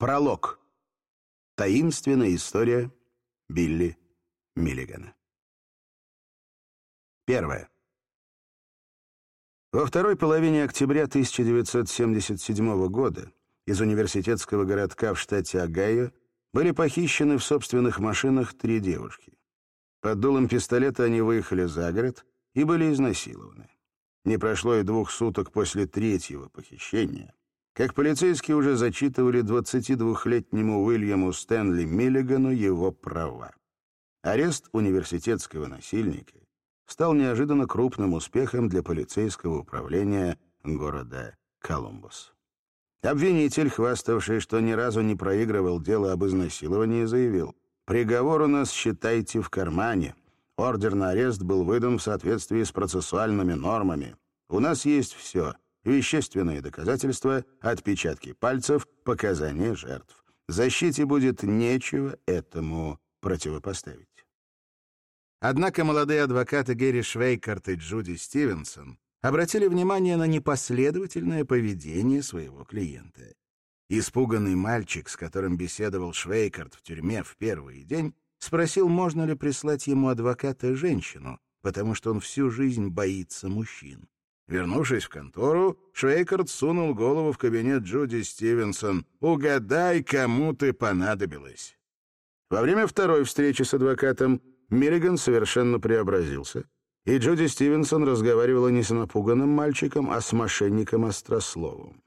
Пролог. Таинственная история Билли Миллигана. Первое. Во второй половине октября 1977 года из университетского городка в штате Огайо были похищены в собственных машинах три девушки. Под дулом пистолета они выехали за город и были изнасилованы. Не прошло и двух суток после третьего похищения, как полицейские уже зачитывали 22-летнему Уильяму Стэнли Миллигану его права. Арест университетского насильника стал неожиданно крупным успехом для полицейского управления города Колумбус. Обвинитель, хваставший, что ни разу не проигрывал дело об изнасиловании, заявил, «Приговор у нас считайте в кармане. Ордер на арест был выдан в соответствии с процессуальными нормами. У нас есть все — вещественные доказательства, отпечатки пальцев, показания жертв. Защите будет нечего этому противопоставить». Однако молодые адвокаты Гэри Швейкарт и Джуди Стивенсон обратили внимание на непоследовательное поведение своего клиента. Испуганный мальчик, с которым беседовал Швейкарт в тюрьме в первый день, спросил, можно ли прислать ему адвоката-женщину, потому что он всю жизнь боится мужчин. Вернувшись в контору, Швейкарт сунул голову в кабинет Джуди Стивенсон. «Угадай, кому ты понадобилась». Во время второй встречи с адвокатом Миллиган совершенно преобразился, и Джуди Стивенсон разговаривала не с напуганным мальчиком, а с мошенником-острословом.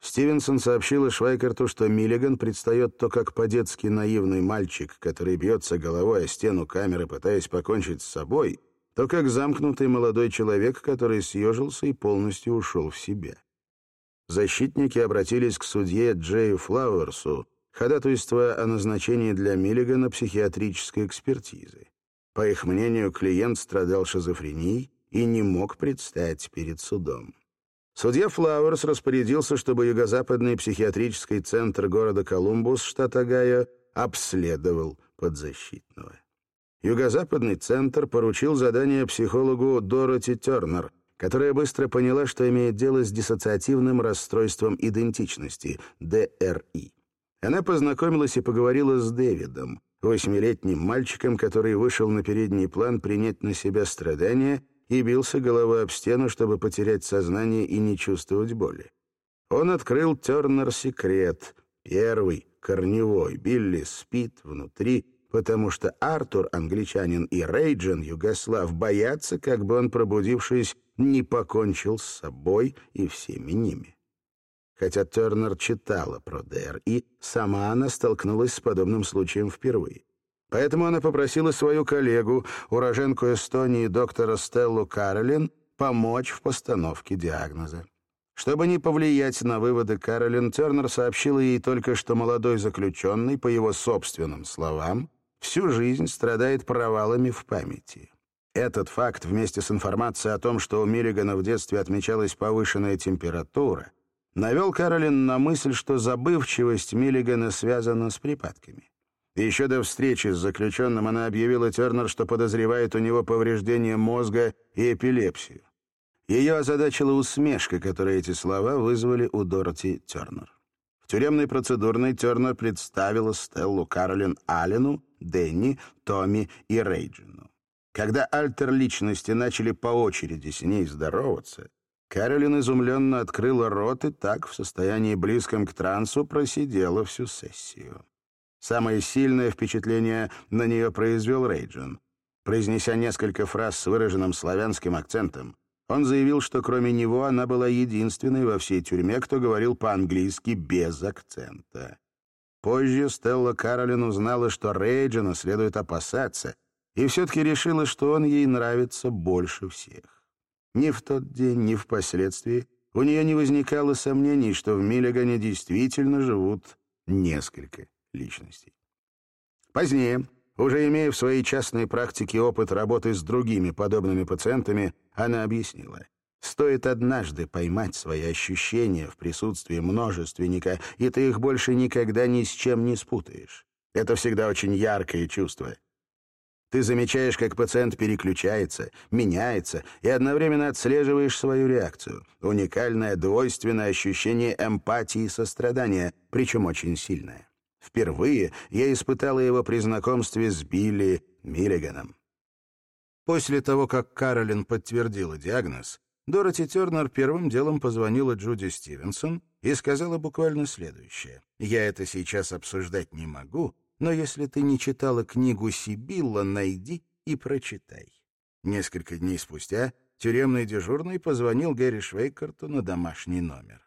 Стивенсон сообщила Швайкерту, что Миллиган предстает то как по-детски наивный мальчик, который бьется головой о стену камеры, пытаясь покончить с собой, то как замкнутый молодой человек, который съежился и полностью ушел в себя. Защитники обратились к судье Джею Флауэрсу, ходатайствуя о назначении для Миллигана психиатрической экспертизы. По их мнению, клиент страдал шизофренией и не мог предстать перед судом. Судья Флауэрс распорядился, чтобы юго-западный психиатрический центр города Колумбус, штат Огайо, обследовал подзащитного. Юго-западный центр поручил задание психологу Дороти Тернер, которая быстро поняла, что имеет дело с диссоциативным расстройством идентичности, ДРИ. Она познакомилась и поговорила с Дэвидом, восьмилетним мальчиком, который вышел на передний план принять на себя страдания и бился головой об стену, чтобы потерять сознание и не чувствовать боли. Он открыл Тернер секрет, первый, корневой, Билли спит внутри, потому что Артур, англичанин, и Рейджин, югослав, боятся, как бы он, пробудившись, не покончил с собой и всеми ними. Хотя Тернер читала про ДРИ, сама она столкнулась с подобным случаем впервые. Поэтому она попросила свою коллегу, уроженку Эстонии доктора Стеллу Каролин, помочь в постановке диагноза. Чтобы не повлиять на выводы Каролин, Тернер сообщила ей только, что молодой заключенный, по его собственным словам, всю жизнь страдает провалами в памяти. Этот факт, вместе с информацией о том, что у Миллигана в детстве отмечалась повышенная температура, навел Каролин на мысль, что забывчивость Миллигана связана с припадками. Еще до встречи с заключенным она объявила Тернер, что подозревает у него повреждение мозга и эпилепсию. Ее озадачила усмешка, которую эти слова вызвали у Дороти Тернер. В тюремной процедурной Тернер представила Стеллу Каролин Аллену, Дэнни, Томми и Рейджину. Когда альтер-личности начали по очереди с ней здороваться, Кэролин изумленно открыла рот и так, в состоянии близком к трансу, просидела всю сессию. Самое сильное впечатление на нее произвел Рейджин. Произнеся несколько фраз с выраженным славянским акцентом, он заявил, что кроме него она была единственной во всей тюрьме, кто говорил по-английски без акцента. Позже Стелла Каролин узнала, что Рейджина следует опасаться, и все-таки решила, что он ей нравится больше всех. Ни в тот день, ни впоследствии у нее не возникало сомнений, что в Миллигане действительно живут несколько личностей. Позднее, уже имея в своей частной практике опыт работы с другими подобными пациентами, она объяснила. Стоит однажды поймать свои ощущения в присутствии множественника, и ты их больше никогда ни с чем не спутаешь. Это всегда очень яркое чувство. Ты замечаешь, как пациент переключается, меняется, и одновременно отслеживаешь свою реакцию. Уникальное двойственное ощущение эмпатии и сострадания, причем очень сильное. Впервые я испытала его при знакомстве с Билли Миллиганом. После того, как Каролин подтвердила диагноз, Дороти Тернер первым делом позвонила Джуди Стивенсон и сказала буквально следующее. «Я это сейчас обсуждать не могу, но если ты не читала книгу Сибилла, найди и прочитай». Несколько дней спустя тюремный дежурный позвонил Гэри Швейкарту на домашний номер.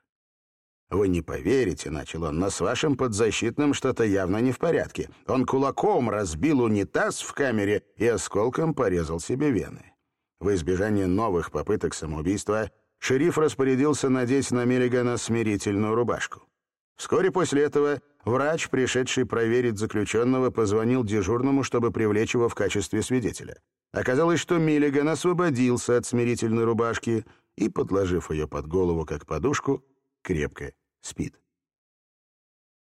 «Вы не поверите», — начал он, — «но с вашим подзащитным что-то явно не в порядке. Он кулаком разбил унитаз в камере и осколком порезал себе вены». В избежание новых попыток самоубийства шериф распорядился надеть на Миллигана смирительную рубашку. Вскоре после этого врач, пришедший проверить заключенного, позвонил дежурному, чтобы привлечь его в качестве свидетеля. Оказалось, что Миллиган освободился от смирительной рубашки и, подложив ее под голову как подушку, крепко спит.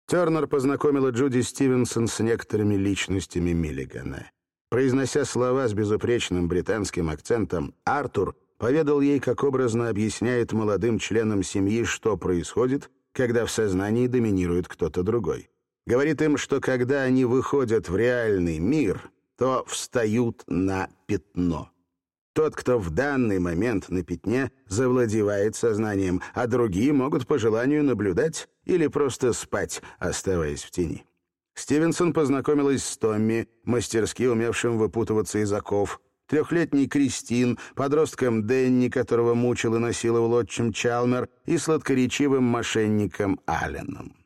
Тернер познакомила Джуди Стивенсон с некоторыми личностями Миллигана. Произнося слова с безупречным британским акцентом, Артур поведал ей, как образно объясняет молодым членам семьи, что происходит, когда в сознании доминирует кто-то другой. Говорит им, что когда они выходят в реальный мир, то встают на пятно. Тот, кто в данный момент на пятне, завладевает сознанием, а другие могут по желанию наблюдать или просто спать, оставаясь в тени. Стивенсон познакомилась с Томми, мастерски умевшим выпутываться из оков, трехлетний Кристин, подростком Денни, которого мучил и насиловал отчим Чалмер, и сладкоречивым мошенником Алленом.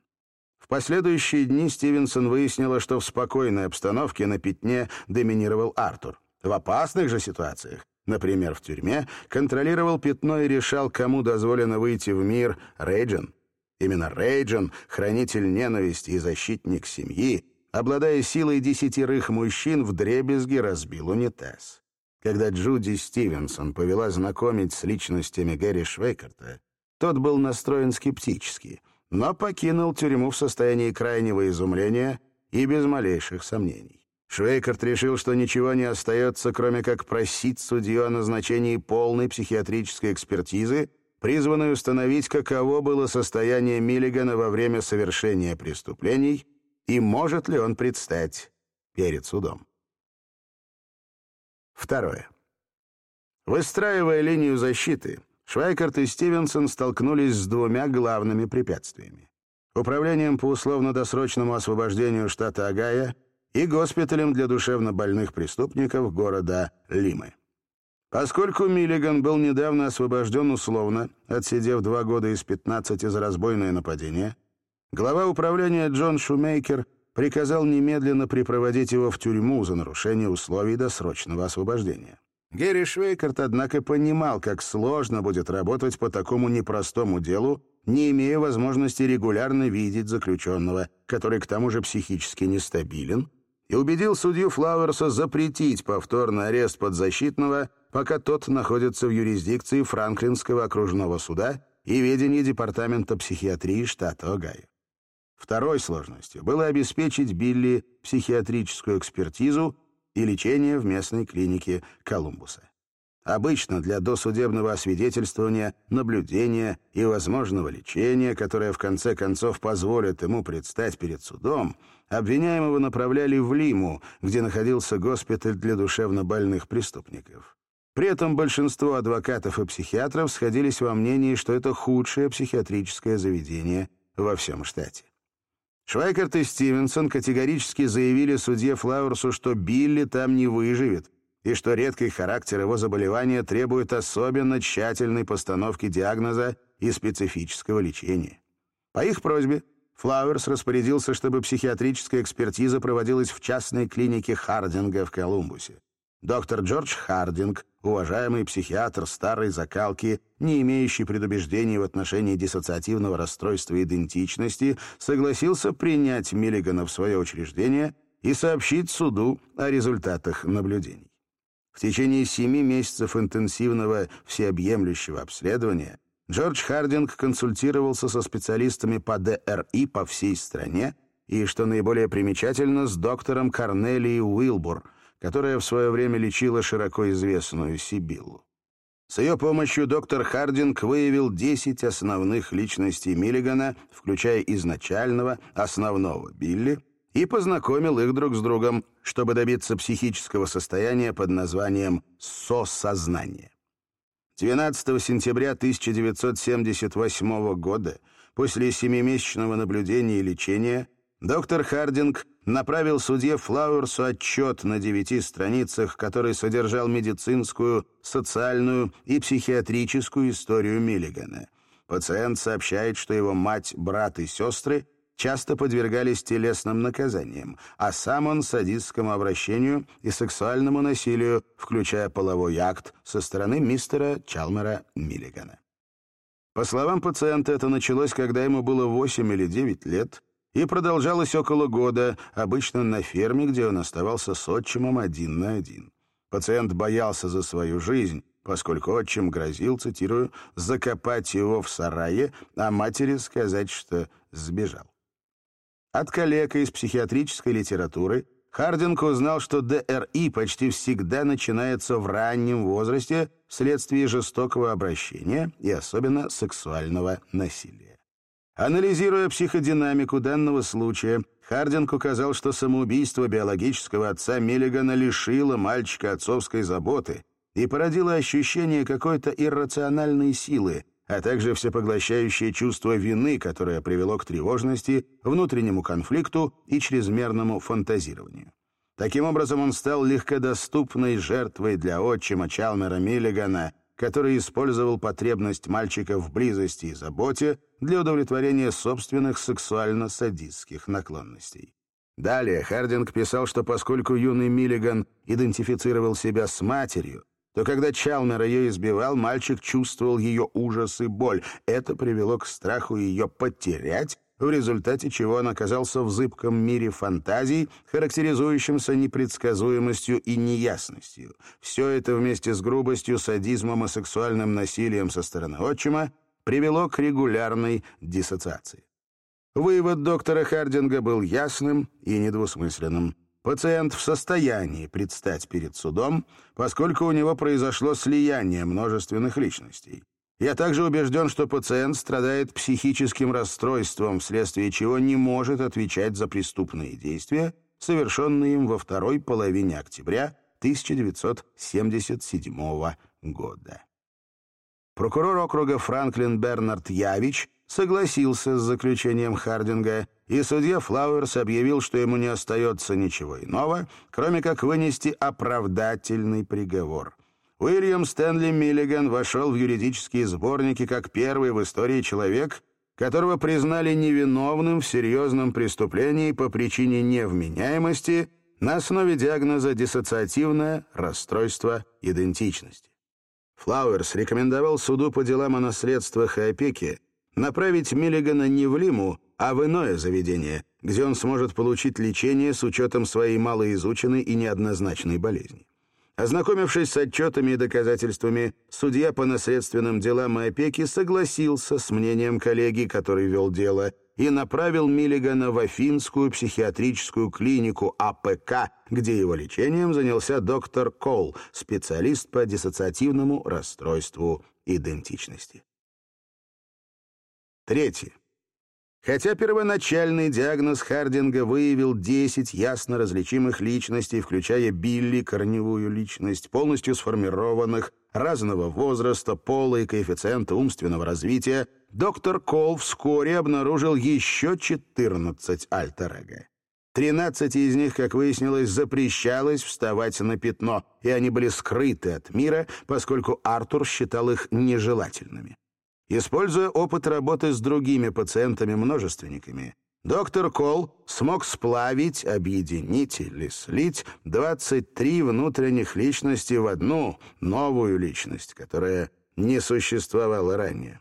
В последующие дни Стивенсон выяснила, что в спокойной обстановке на пятне доминировал Артур. В опасных же ситуациях, например, в тюрьме, контролировал пятно и решал, кому дозволено выйти в мир Рейджин. Именно Рейджин, хранитель ненависти и защитник семьи, обладая силой десятерых мужчин, вдребезги разбил унитаз. Когда Джуди Стивенсон повела знакомить с личностями Гэри Швейкарта, тот был настроен скептически, но покинул тюрьму в состоянии крайнего изумления и без малейших сомнений. Швейкарт решил, что ничего не остается, кроме как просить судью о назначении полной психиатрической экспертизы, призванной установить, каково было состояние Миллигана во время совершения преступлений и может ли он предстать перед судом. Второе. Выстраивая линию защиты, Швайкарт и Стивенсон столкнулись с двумя главными препятствиями. Управлением по условно-досрочному освобождению штата Огайо и госпиталем для душевнобольных преступников города Лимы. Поскольку Миллиган был недавно освобожден условно, отсидев два года из 15 за разбойное нападение, глава управления Джон Шумейкер приказал немедленно припроводить его в тюрьму за нарушение условий досрочного освобождения. Герри Швейкарт, однако, понимал, как сложно будет работать по такому непростому делу, не имея возможности регулярно видеть заключенного, который к тому же психически нестабилен, и убедил судью Флауэрса запретить повторный арест подзащитного, пока тот находится в юрисдикции Франклинского окружного суда и ведении Департамента психиатрии штата Огайо. Второй сложностью было обеспечить Билли психиатрическую экспертизу и лечение в местной клинике Колумбуса. Обычно для досудебного освидетельствования, наблюдения и возможного лечения, которое в конце концов позволит ему предстать перед судом, обвиняемого направляли в Лиму, где находился госпиталь для душевнобольных преступников. При этом большинство адвокатов и психиатров сходились во мнении, что это худшее психиатрическое заведение во всем штате. Швайкарт и Стивенсон категорически заявили судье Флауэрсу, что Билли там не выживет, и что редкий характер его заболевания требует особенно тщательной постановки диагноза и специфического лечения. По их просьбе Флауэрс распорядился, чтобы психиатрическая экспертиза проводилась в частной клинике Хардинга в Колумбусе. Доктор Джордж Хардинг, уважаемый психиатр старой закалки, не имеющий предубеждений в отношении диссоциативного расстройства идентичности, согласился принять Миллигана в свое учреждение и сообщить суду о результатах наблюдений. В течение семи месяцев интенсивного всеобъемлющего обследования Джордж Хардинг консультировался со специалистами по ДРИ по всей стране и, что наиболее примечательно, с доктором Корнелией Уилбур – которая в свое время лечила широко известную Сибиллу. С ее помощью доктор Хардинг выявил 10 основных личностей Миллигана, включая изначального, основного Билли, и познакомил их друг с другом, чтобы добиться психического состояния под названием «сосознание». 12 сентября 1978 года, после семимесячного наблюдения и лечения, доктор Хардинг направил судье Флауэрсу отчет на девяти страницах, который содержал медицинскую, социальную и психиатрическую историю Миллигана. Пациент сообщает, что его мать, брат и сестры часто подвергались телесным наказаниям, а сам он садистскому обращению и сексуальному насилию, включая половой акт со стороны мистера Чалмера Миллигана. По словам пациента, это началось, когда ему было 8 или 9 лет, и продолжалось около года, обычно на ферме, где он оставался с отчимом один на один. Пациент боялся за свою жизнь, поскольку отчим грозил, цитирую, «закопать его в сарае, а матери сказать, что сбежал». От коллег из психиатрической литературы Хардинг узнал, что ДРИ почти всегда начинается в раннем возрасте вследствие жестокого обращения и особенно сексуального насилия. Анализируя психодинамику данного случая, Хардинг указал, что самоубийство биологического отца Миллигана лишило мальчика отцовской заботы и породило ощущение какой-то иррациональной силы, а также всепоглощающее чувство вины, которое привело к тревожности, внутреннему конфликту и чрезмерному фантазированию. Таким образом, он стал легкодоступной жертвой для отчима Чалмера Миллигана — который использовал потребность мальчика в близости и заботе для удовлетворения собственных сексуально-садистских наклонностей. Далее Хардинг писал, что поскольку юный Миллиган идентифицировал себя с матерью, то когда Чалмер ее избивал, мальчик чувствовал ее ужас и боль. Это привело к страху ее потерять в результате чего он оказался в зыбком мире фантазий, характеризующемся непредсказуемостью и неясностью. Все это вместе с грубостью, садизмом и сексуальным насилием со стороны отчима привело к регулярной диссоциации. Вывод доктора Хардинга был ясным и недвусмысленным. Пациент в состоянии предстать перед судом, поскольку у него произошло слияние множественных личностей. Я также убежден, что пациент страдает психическим расстройством, вследствие чего не может отвечать за преступные действия, совершенные им во второй половине октября 1977 года. Прокурор округа Франклин Бернард Явич согласился с заключением Хардинга, и судья Флауэрс объявил, что ему не остается ничего иного, кроме как вынести оправдательный приговор — Уильям Стэнли Миллиган вошел в юридические сборники как первый в истории человек, которого признали невиновным в серьезном преступлении по причине невменяемости на основе диагноза диссоциативное расстройство идентичности. Флауэрс рекомендовал суду по делам о наследствах и опеке направить Миллигана не в Лиму, а в иное заведение, где он сможет получить лечение с учетом своей малоизученной и неоднозначной болезни. Ознакомившись с отчетами и доказательствами, судья по наследственным делам и опеке согласился с мнением коллеги, который вел дело, и направил Миллигана в Афинскую психиатрическую клинику АПК, где его лечением занялся доктор Кол, специалист по диссоциативному расстройству идентичности. Третье. Хотя первоначальный диагноз Хардинга выявил 10 ясно различимых личностей, включая Билли, корневую личность, полностью сформированных, разного возраста, пола и коэффициента умственного развития, доктор Кол вскоре обнаружил еще 14 альтер-эго. 13 из них, как выяснилось, запрещалось вставать на пятно, и они были скрыты от мира, поскольку Артур считал их нежелательными. Используя опыт работы с другими пациентами-множественниками, доктор Кол смог сплавить, объединить или слить 23 внутренних личности в одну новую личность, которая не существовала ранее.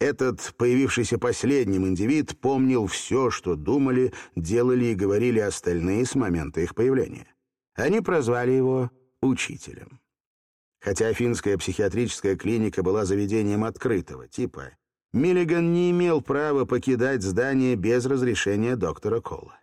Этот, появившийся последним индивид, помнил все, что думали, делали и говорили остальные с момента их появления. Они прозвали его «учителем». Хотя Афинская психиатрическая клиника была заведением открытого типа, Миллиган не имел права покидать здание без разрешения доктора Колла.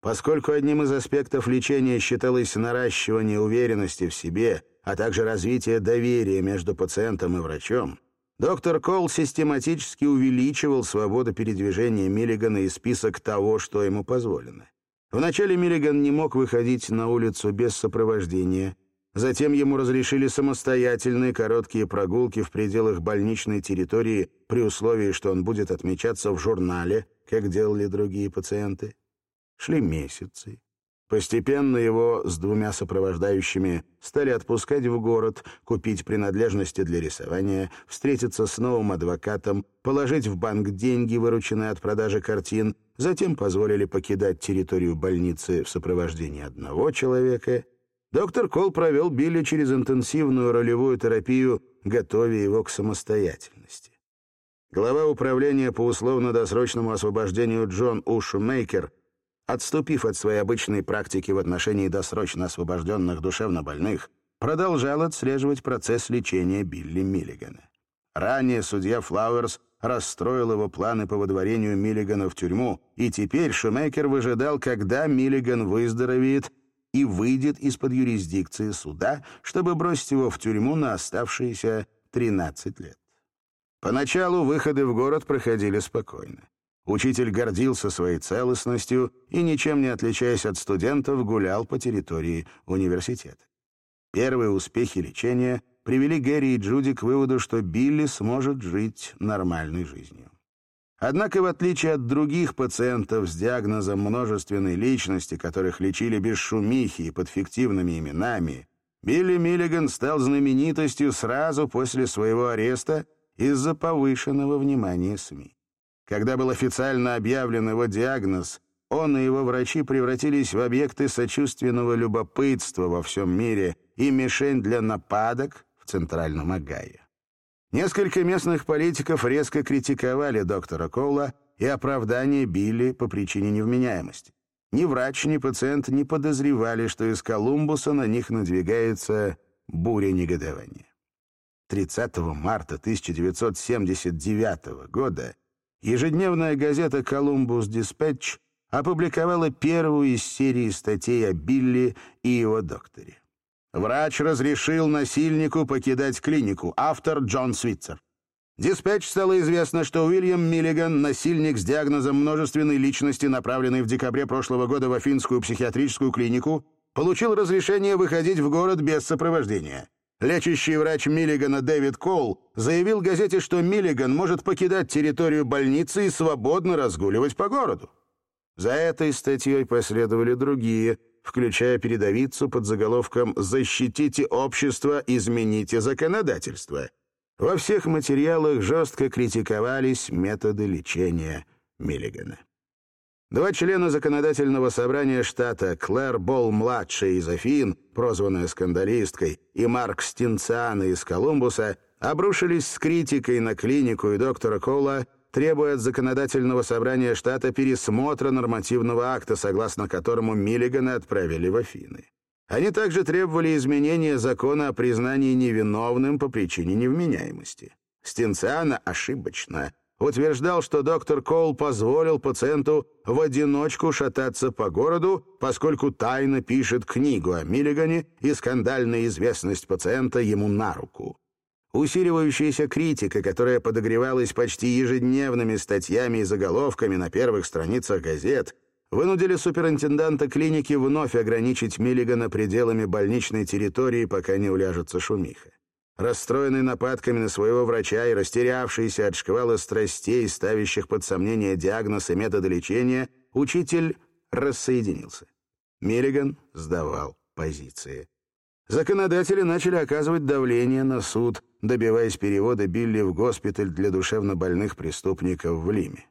Поскольку одним из аспектов лечения считалось наращивание уверенности в себе, а также развитие доверия между пациентом и врачом, доктор Колл систематически увеличивал свободу передвижения Миллигана и список того, что ему позволено. Вначале Миллиган не мог выходить на улицу без сопровождения. Затем ему разрешили самостоятельные короткие прогулки в пределах больничной территории при условии, что он будет отмечаться в журнале, как делали другие пациенты. Шли месяцы. Постепенно его с двумя сопровождающими стали отпускать в город, купить принадлежности для рисования, встретиться с новым адвокатом, положить в банк деньги, вырученные от продажи картин, затем позволили покидать территорию больницы в сопровождении одного человека. Доктор Кол провел Билли через интенсивную ролевую терапию, готовя его к самостоятельности. Глава управления по условно-досрочному освобождению Джон Ушмейкер — отступив от своей обычной практики в отношении досрочно освобожденных душевнобольных, продолжал отслеживать процесс лечения Билли Миллигана. Ранее судья Флауэрс расстроил его планы по выдворению Миллигана в тюрьму, и теперь Шумейкер выжидал, когда Миллиган выздоровеет и выйдет из-под юрисдикции суда, чтобы бросить его в тюрьму на оставшиеся 13 лет. Поначалу выходы в город проходили спокойно. Учитель гордился своей целостностью и, ничем не отличаясь от студентов, гулял по территории университета. Первые успехи лечения привели Гэри и Джуди к выводу, что Билли сможет жить нормальной жизнью. Однако, в отличие от других пациентов с диагнозом множественной личности, которых лечили без шумихи и под фиктивными именами, Билли Миллиган стал знаменитостью сразу после своего ареста из-за повышенного внимания СМИ. Когда был официально объявлен его диагноз, он и его врачи превратились в объекты сочувственного любопытства во всем мире и мишень для нападок в Центральном Огайо. Несколько местных политиков резко критиковали доктора Коула и оправдание Билли по причине невменяемости. Ни врач, ни пациент не подозревали, что из Колумбуса на них надвигается буря негодования. 30 марта 1979 года ежедневная газета «Колумбус Диспетч» опубликовала первую из серии статей о Билли и его докторе. Врач разрешил насильнику покидать клинику. Автор Джон Свитцер. Диспетч стало известно, что Уильям Миллиган, насильник с диагнозом множественной личности, направленный в декабре прошлого года в Афинскую психиатрическую клинику, получил разрешение выходить в город без сопровождения. Лечащий врач Миллигана Дэвид Коул заявил газете, что Миллиган может покидать территорию больницы и свободно разгуливать по городу. За этой статьей последовали другие, включая передовицу под заголовком «Защитите общество, измените законодательство». Во всех материалах жестко критиковались методы лечения Миллигана. Два члена законодательного собрания штата, Клэр Болл-младшая из Афин, прозванная скандалисткой, и Марк Стинциана из Колумбуса, обрушились с критикой на клинику и доктора Кола, требуя от законодательного собрания штата пересмотра нормативного акта, согласно которому Миллигана отправили в Афины. Они также требовали изменения закона о признании невиновным по причине невменяемости. Стинциана ошибочно утверждал, что доктор Коул позволил пациенту в одиночку шататься по городу, поскольку тайно пишет книгу о Миллигане, и скандальная известность пациента ему на руку. Усиливающаяся критика, которая подогревалась почти ежедневными статьями и заголовками на первых страницах газет, вынудили суперинтенданта клиники вновь ограничить Миллигана пределами больничной территории, пока не уляжется шумиха. Расстроенный нападками на своего врача и растерявшийся от шквала страстей, ставящих под сомнение диагноз и методы лечения, учитель рассоединился. Миллиган сдавал позиции. Законодатели начали оказывать давление на суд, добиваясь перевода Билли в госпиталь для душевнобольных преступников в Лиме.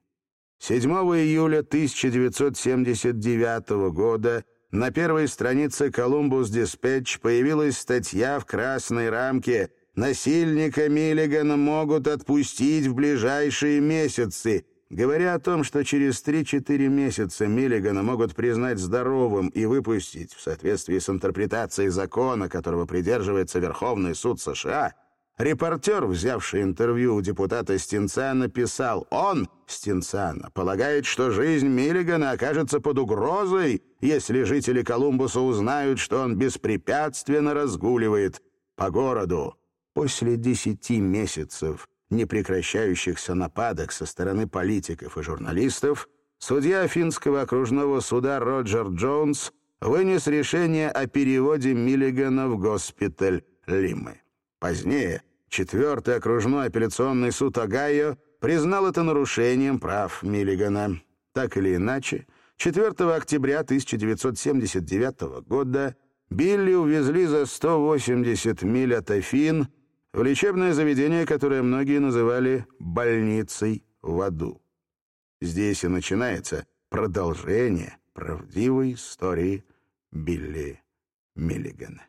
7 июля 1979 года на первой странице «Колумбус Диспетч» появилась статья в красной рамке «Насильника Миллигана могут отпустить в ближайшие месяцы», говоря о том, что через 3-4 месяца Миллигана могут признать здоровым и выпустить в соответствии с интерпретацией закона, которого придерживается Верховный суд США, Репортер, взявший интервью у депутата Стенца, написал, он, Стенцана, полагает, что жизнь Миллигана окажется под угрозой, если жители Колумбуса узнают, что он беспрепятственно разгуливает по городу. После десяти месяцев непрекращающихся нападок со стороны политиков и журналистов, судья финского окружного суда Роджер Джонс вынес решение о переводе Миллигана в госпиталь Лимы. Позднее четвертый окружной апелляционный суд Огайо признал это нарушением прав Миллигана. Так или иначе, 4 октября 1979 года Билли увезли за 180 миль от Афин в лечебное заведение, которое многие называли «больницей в аду». Здесь и начинается продолжение правдивой истории Билли Миллигана.